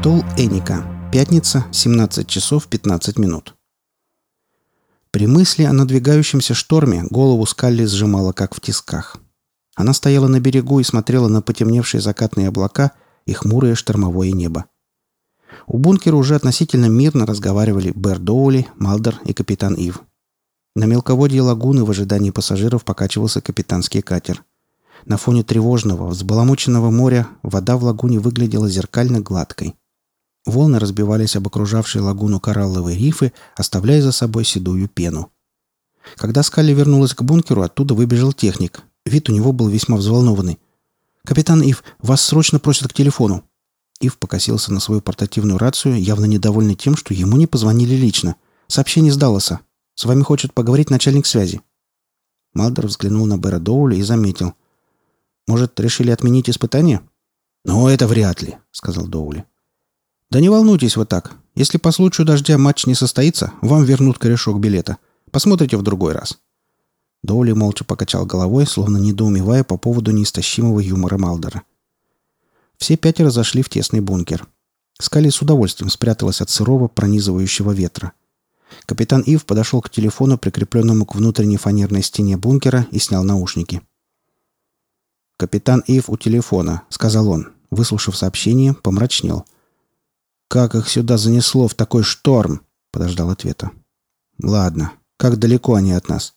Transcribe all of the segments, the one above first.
Атолл Эника. Пятница, 17 часов 15 минут. При мысли о надвигающемся шторме голову Скалли сжимала как в тисках. Она стояла на берегу и смотрела на потемневшие закатные облака и хмурое штормовое небо. У бункера уже относительно мирно разговаривали Бэр Доули, Малдер и капитан Ив. На мелководье лагуны в ожидании пассажиров покачивался капитанский катер. На фоне тревожного, взбаламученного моря вода в лагуне выглядела зеркально гладкой. Волны разбивались об окружавшие лагуну коралловые рифы, оставляя за собой седую пену. Когда Скалли вернулась к бункеру, оттуда выбежал техник. Вид у него был весьма взволнованный. «Капитан Ив, вас срочно просят к телефону». Ив покосился на свою портативную рацию, явно недовольный тем, что ему не позвонили лично. «Сообщение с. С вами хочет поговорить начальник связи». Малдер взглянул на Бера Доули и заметил. «Может, решили отменить испытание?» «Ну, это вряд ли», — сказал Доули. «Да не волнуйтесь вы так. Если по случаю дождя матч не состоится, вам вернут корешок билета. Посмотрите в другой раз». Доули молча покачал головой, словно недоумевая по поводу неистощимого юмора Малдера. Все пятеро зашли в тесный бункер. Скали с удовольствием спряталась от сырого, пронизывающего ветра. Капитан Ив подошел к телефону, прикрепленному к внутренней фанерной стене бункера, и снял наушники. «Капитан Ив у телефона», — сказал он. Выслушав сообщение, помрачнел. «Как их сюда занесло в такой шторм?» — подождал ответа. «Ладно. Как далеко они от нас?»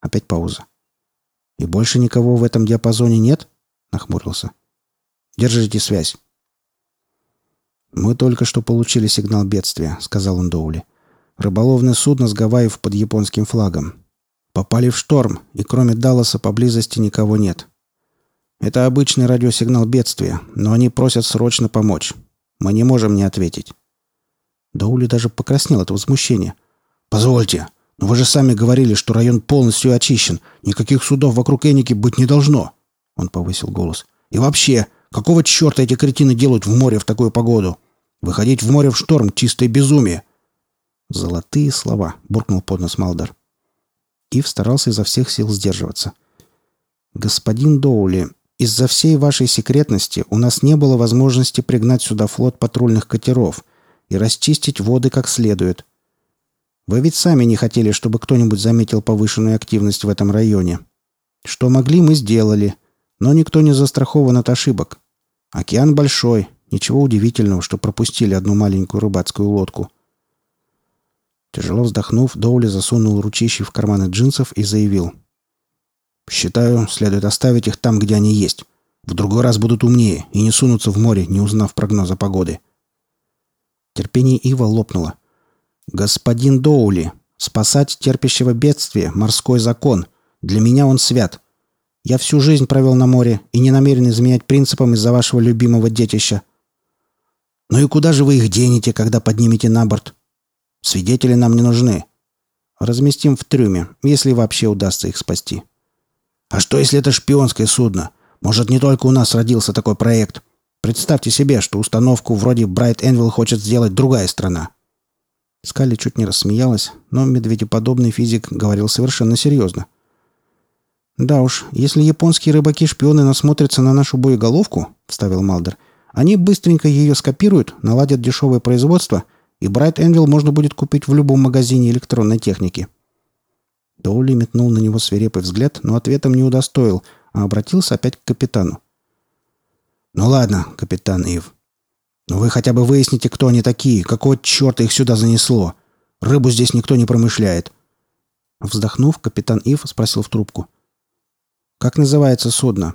Опять пауза. «И больше никого в этом диапазоне нет?» — нахмурился. Держите связь». «Мы только что получили сигнал бедствия», — сказал он Доули. «Рыболовное судно с Гавайев под японским флагом. Попали в шторм, и кроме Далласа поблизости никого нет. Это обычный радиосигнал бедствия, но они просят срочно помочь. Мы не можем не ответить». Доули даже покраснел от возмущения. «Позвольте, но вы же сами говорили, что район полностью очищен. Никаких судов вокруг Эники быть не должно». Он повысил голос. «И вообще, Какого черта эти кретины делают в море в такую погоду? Выходить в море в шторм — чистое безумие!» «Золотые слова!» — буркнул под нос Малдер. Ив старался изо всех сил сдерживаться. «Господин Доули, из-за всей вашей секретности у нас не было возможности пригнать сюда флот патрульных катеров и расчистить воды как следует. Вы ведь сами не хотели, чтобы кто-нибудь заметил повышенную активность в этом районе. Что могли, мы сделали, но никто не застрахован от ошибок. Океан большой. Ничего удивительного, что пропустили одну маленькую рыбацкую лодку. Тяжело вздохнув, Доули засунул ручищи в карманы джинсов и заявил. «Считаю, следует оставить их там, где они есть. В другой раз будут умнее и не сунутся в море, не узнав прогноза погоды». Терпение Ива лопнуло. «Господин Доули, спасать терпящего бедствия — морской закон. Для меня он свят. Я всю жизнь провел на море и не намерен изменять принципам из-за вашего любимого детища. Ну и куда же вы их денете, когда поднимете на борт? Свидетели нам не нужны. Разместим в трюме, если вообще удастся их спасти. А что, если это шпионское судно? Может, не только у нас родился такой проект? Представьте себе, что установку вроде Bright Anvil хочет сделать другая страна. Скали чуть не рассмеялась, но медведеподобный физик говорил совершенно серьезно. «Да уж, если японские рыбаки-шпионы насмотрятся на нашу боеголовку», — вставил Малдер, «они быстренько ее скопируют, наладят дешевое производство, и Брайт Энвилл можно будет купить в любом магазине электронной техники». Доули метнул на него свирепый взгляд, но ответом не удостоил, а обратился опять к капитану. «Ну ладно, капитан Ив. Но вы хотя бы выясните, кто они такие, какого черта их сюда занесло. Рыбу здесь никто не промышляет». Вздохнув, капитан Ив спросил в трубку. «Как называется судно?»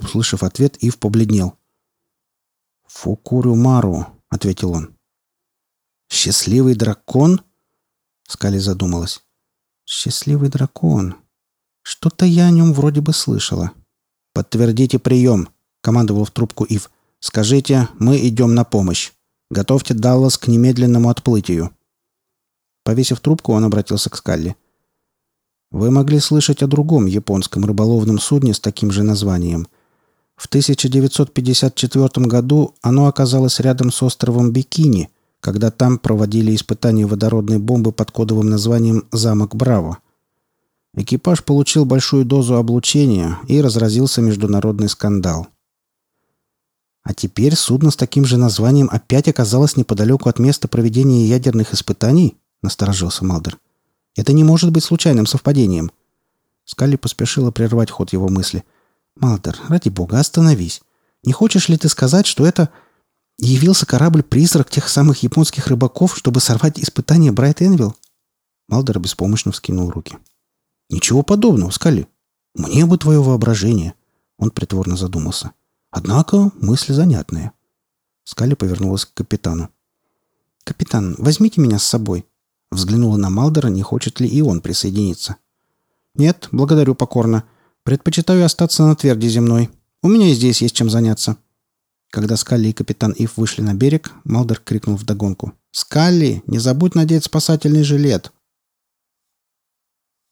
Услышав ответ, Ив побледнел. «Фукурю ответил он. «Счастливый дракон?» Скали задумалась. «Счастливый дракон. Что-то я о нем вроде бы слышала». «Подтвердите прием», — командовал в трубку Ив. «Скажите, мы идем на помощь. Готовьте Даллас к немедленному отплытию». Повесив трубку, он обратился к Скалли. Вы могли слышать о другом японском рыболовном судне с таким же названием. В 1954 году оно оказалось рядом с островом Бикини, когда там проводили испытания водородной бомбы под кодовым названием «Замок Браво». Экипаж получил большую дозу облучения и разразился международный скандал. А теперь судно с таким же названием опять оказалось неподалеку от места проведения ядерных испытаний? Насторожился Малдер. Это не может быть случайным совпадением. Скалли поспешила прервать ход его мысли. «Малдер, ради бога, остановись. Не хочешь ли ты сказать, что это явился корабль-призрак тех самых японских рыбаков, чтобы сорвать испытание Брайт Энвилл?» Малдер беспомощно вскинул руки. «Ничего подобного, Скалли. Мне бы твое воображение». Он притворно задумался. «Однако мысли занятные». Скалли повернулась к капитану. «Капитан, возьмите меня с собой». Взглянула на Малдера, не хочет ли и он присоединиться. «Нет, благодарю покорно. Предпочитаю остаться на тверди земной. У меня и здесь есть чем заняться». Когда Скалли и капитан Ив вышли на берег, Малдер крикнул вдогонку. «Скалли, не забудь надеть спасательный жилет!»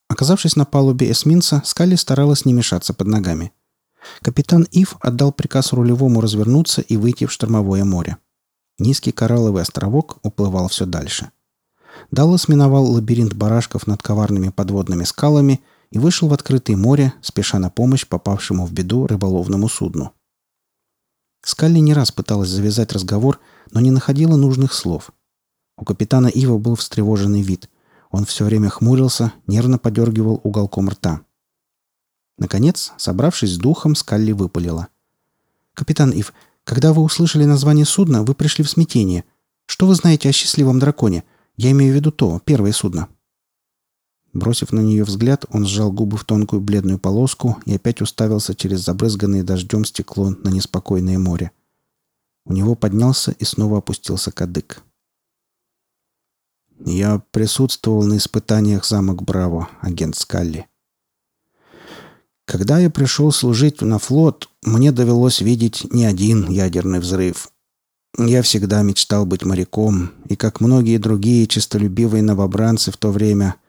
Оказавшись на палубе эсминца, Скалли старалась не мешаться под ногами. Капитан Ив отдал приказ рулевому развернуться и выйти в штормовое море. Низкий коралловый островок уплывал все дальше. Даллас миновал лабиринт барашков над коварными подводными скалами и вышел в открытое море, спеша на помощь попавшему в беду рыболовному судну. Скалли не раз пыталась завязать разговор, но не находила нужных слов. У капитана Ива был встревоженный вид. Он все время хмурился, нервно подергивал уголком рта. Наконец, собравшись с духом, Скалли выпалила. «Капитан Ив, когда вы услышали название судна, вы пришли в смятение. Что вы знаете о счастливом драконе? Я имею в виду то, первое судно». Бросив на нее взгляд, он сжал губы в тонкую бледную полоску и опять уставился через забрызганное дождем стекло на неспокойное море. У него поднялся и снова опустился кадык. «Я присутствовал на испытаниях замок Браво, агент Скалли. Когда я пришел служить на флот, мне довелось видеть не один ядерный взрыв. Я всегда мечтал быть моряком, и, как многие другие честолюбивые новобранцы в то время –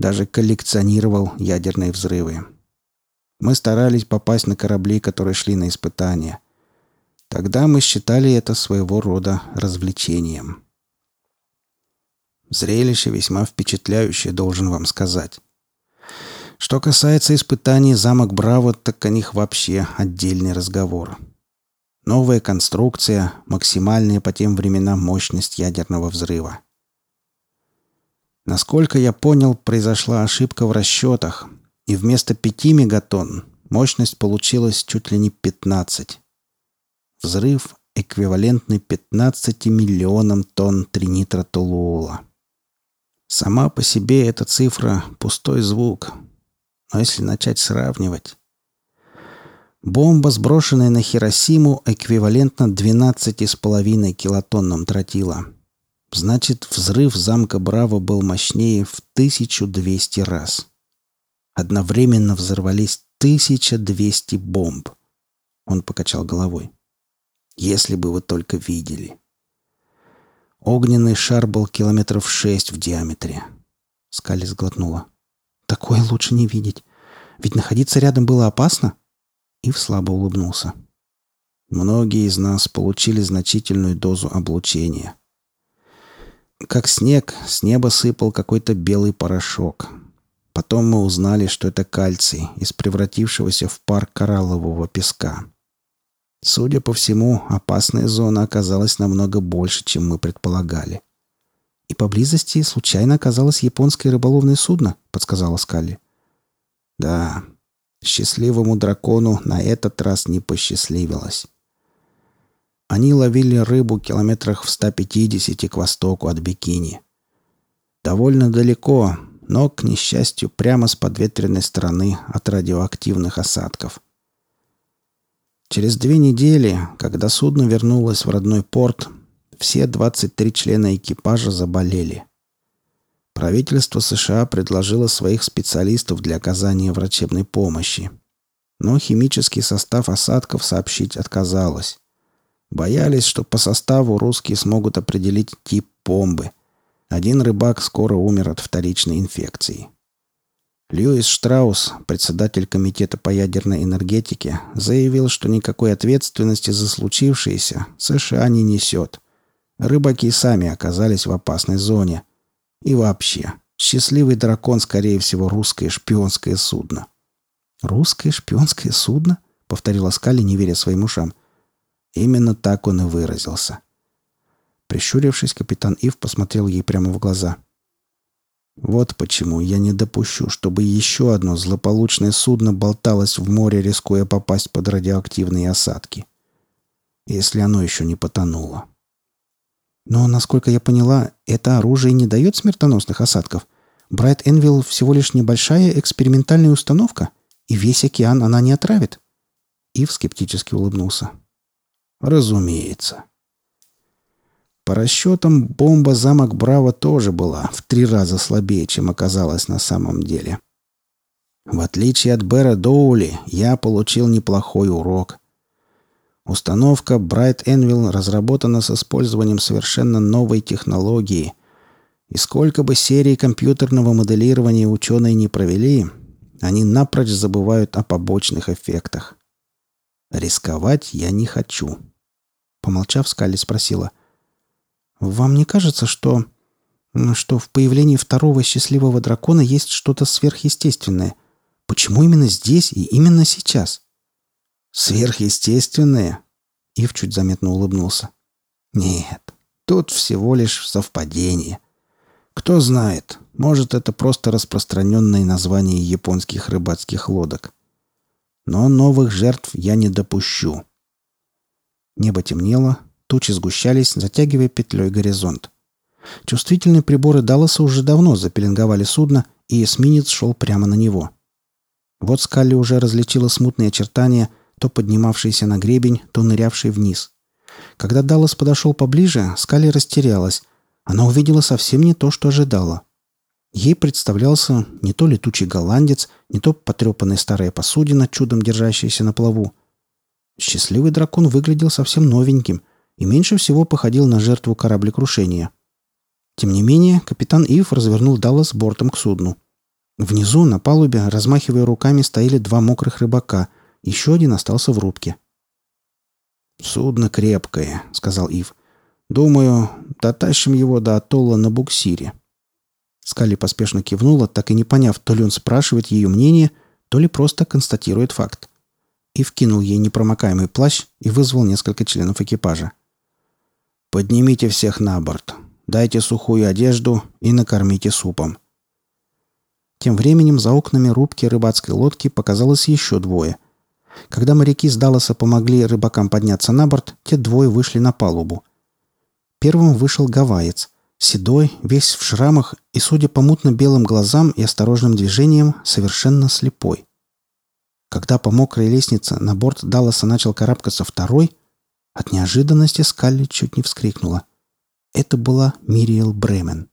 даже коллекционировал ядерные взрывы. Мы старались попасть на корабли, которые шли на испытания. Тогда мы считали это своего рода развлечением. Зрелище весьма впечатляющее, должен вам сказать. Что касается испытаний замок Браво, так о них вообще отдельный разговор. Новая конструкция, максимальная по тем временам мощность ядерного взрыва. Насколько я понял, произошла ошибка в расчетах, и вместо 5 мегатонн мощность получилась чуть ли не 15. Взрыв эквивалентный 15 миллионам тонн тринитротолуола. Сама по себе эта цифра – пустой звук. Но если начать сравнивать... Бомба, сброшенная на Хиросиму, эквивалентна 12,5 килотоннам тротила – Значит, взрыв замка Браво был мощнее в 1200 раз. Одновременно взорвались 1200 бомб. Он покачал головой. Если бы вы только видели. Огненный шар был километров шесть в диаметре. Скали сглотнула. Такое лучше не видеть. Ведь находиться рядом было опасно. Ив слабо улыбнулся. Многие из нас получили значительную дозу облучения. Как снег, с неба сыпал какой-то белый порошок. Потом мы узнали, что это кальций из превратившегося в пар кораллового песка. Судя по всему, опасная зона оказалась намного больше, чем мы предполагали. «И поблизости случайно оказалось японское рыболовное судно», — подсказала Скалли. «Да, счастливому дракону на этот раз не посчастливилось. Они ловили рыбу километрах в 150 к востоку от Бикини. Довольно далеко, но, к несчастью, прямо с подветренной стороны от радиоактивных осадков. Через две недели, когда судно вернулось в родной порт, все 23 члена экипажа заболели. Правительство США предложило своих специалистов для оказания врачебной помощи. Но химический состав осадков сообщить отказалось. Боялись, что по составу русские смогут определить тип бомбы. Один рыбак скоро умер от вторичной инфекции. Льюис Штраус, председатель комитета по ядерной энергетике, заявил, что никакой ответственности за случившееся США не несет. Рыбаки сами оказались в опасной зоне. И вообще, счастливый дракон, скорее всего, русское шпионское судно. «Русское шпионское судно?» — повторила Скали, не веря своим ушам. Именно так он и выразился. Прищурившись, капитан Ив посмотрел ей прямо в глаза. «Вот почему я не допущу, чтобы еще одно злополучное судно болталось в море, рискуя попасть под радиоактивные осадки. Если оно еще не потонуло». «Но, насколько я поняла, это оружие не дает смертоносных осадков. Брайт Энвилл всего лишь небольшая экспериментальная установка, и весь океан она не отравит». Ив скептически улыбнулся. «Разумеется. По расчетам, бомба замок Браво тоже была в три раза слабее, чем оказалась на самом деле. В отличие от Бера Доули, я получил неплохой урок. Установка Bright Anvil разработана с использованием совершенно новой технологии. И сколько бы серий компьютерного моделирования ученые не провели, они напрочь забывают о побочных эффектах. Рисковать я не хочу. Помолчав, Скалли спросила. Вам не кажется, что... что в появлении второго счастливого дракона есть что-то сверхъестественное? Почему именно здесь и именно сейчас? Сверхъестественное? Ив чуть заметно улыбнулся. Нет, тут всего лишь совпадение. Кто знает, может, это просто распространенное название японских рыбацких лодок. Но новых жертв я не допущу. Небо темнело, Тучи сгущались, затягивая петлей горизонт. Чувствительные приборы Далласа уже давно запеленговали судно, и эсминец шел прямо на него. Вот Скалли уже различила смутные очертания, то поднимавшиеся на гребень, то нырявшие вниз. Когда Даллас подошел поближе, Скалли растерялась. Она увидела совсем не то, что ожидала. Ей представлялся не то летучий голландец, не то потрепанная старая посудина, чудом держащаяся на плаву. Счастливый дракон выглядел совсем новеньким, и меньше всего походил на жертву кораблекрушения. Тем не менее, капитан Ив развернул Даллас бортом к судну. Внизу, на палубе, размахивая руками, стояли два мокрых рыбака. Еще один остался в рубке. «Судно крепкое», — сказал Ив. «Думаю, дотащим его до атолла на буксире». Скали поспешно кивнула, так и не поняв, то ли он спрашивает ее мнение, то ли просто констатирует факт. Ив кинул ей непромокаемый плащ и вызвал несколько членов экипажа. Поднимите всех на борт. Дайте сухую одежду и накормите супом. Тем временем за окнами рубки рыбацкой лодки показалось еще двое. Когда моряки с Далласа помогли рыбакам подняться на борт, те двое вышли на палубу. Первым вышел гавайец. Седой, весь в шрамах и, судя по мутно-белым глазам и осторожным движениям, совершенно слепой. Когда по мокрой лестнице на борт Далласа начал карабкаться второй, от неожиданности Скалли чуть не вскрикнула. Это была Мириэл Бремен.